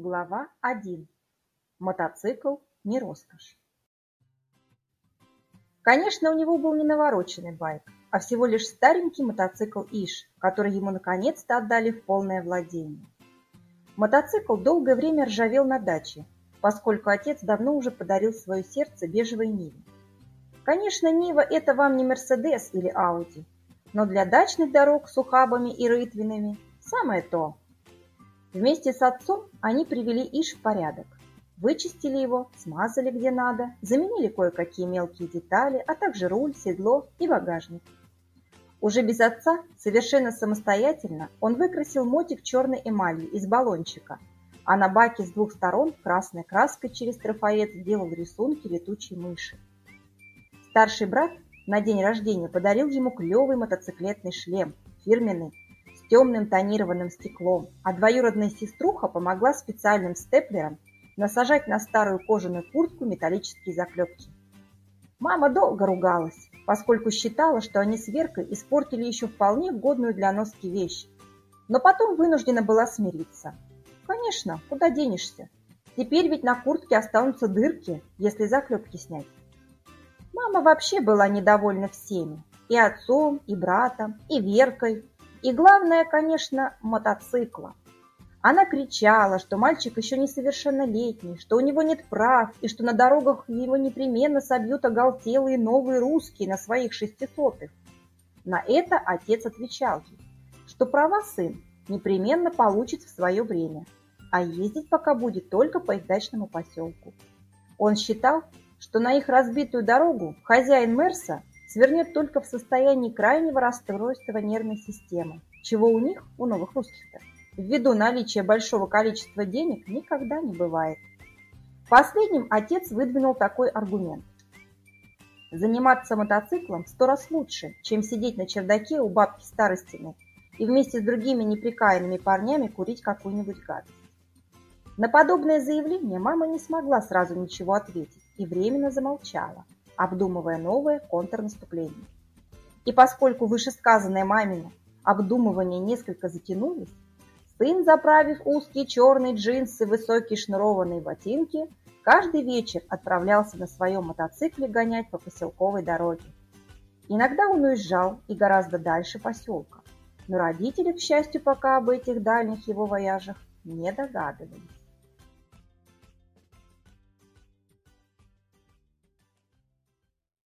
Глава 1. Мотоцикл не роскошь. Конечно, у него был не навороченный байк, а всего лишь старенький мотоцикл Иш, который ему наконец-то отдали в полное владение. Мотоцикл долгое время ржавел на даче, поскольку отец давно уже подарил свое сердце бежевой Ниве. Конечно, Нива – это вам не Мерседес или Ауди, но для дачных дорог с ухабами и рытвинами самое то – Вместе с отцом они привели Иш в порядок. Вычистили его, смазали где надо, заменили кое-какие мелкие детали, а также руль, седло и багажник. Уже без отца, совершенно самостоятельно, он выкрасил мотик черной эмалью из баллончика, а на баке с двух сторон красной краской через трафарет сделал рисунки летучей мыши. Старший брат на день рождения подарил ему клевый мотоциклетный шлем, фирменный, темным тонированным стеклом, а двоюродная сеструха помогла специальным степлером насажать на старую кожаную куртку металлические заклепки. Мама долго ругалась, поскольку считала, что они с Веркой испортили еще вполне годную для носки вещь, но потом вынуждена была смириться. Конечно, куда денешься? Теперь ведь на куртке останутся дырки, если заклепки снять. Мама вообще была недовольна всеми, и отцом, и братом, и Веркой, и главное, конечно, мотоцикла. Она кричала, что мальчик еще несовершеннолетний, что у него нет прав, и что на дорогах его непременно собьют оголтелые новые русские на своих шестисотых. На это отец отвечал ей, что права сын непременно получит в свое время, а ездить пока будет только по их дачному поселку. Он считал, что на их разбитую дорогу хозяин Мерса свернет только в состоянии крайнего расстройства нервной системы, чего у них, у новых русских-то, ввиду наличия большого количества денег, никогда не бывает. Последним отец выдвинул такой аргумент. Заниматься мотоциклом сто раз лучше, чем сидеть на чердаке у бабки Старостиной и вместе с другими неприкаянными парнями курить какую-нибудь гадость. На подобное заявление мама не смогла сразу ничего ответить и временно замолчала – обдумывая новое контрнаступление. И поскольку вышесказанное мамино обдумывание несколько затянулось, сын, заправив узкие черные джинсы, высокие шнурованные ботинки, каждый вечер отправлялся на своем мотоцикле гонять по поселковой дороге. Иногда он уезжал и гораздо дальше поселка, но родители, к счастью, пока об этих дальних его вояжах не догадывались.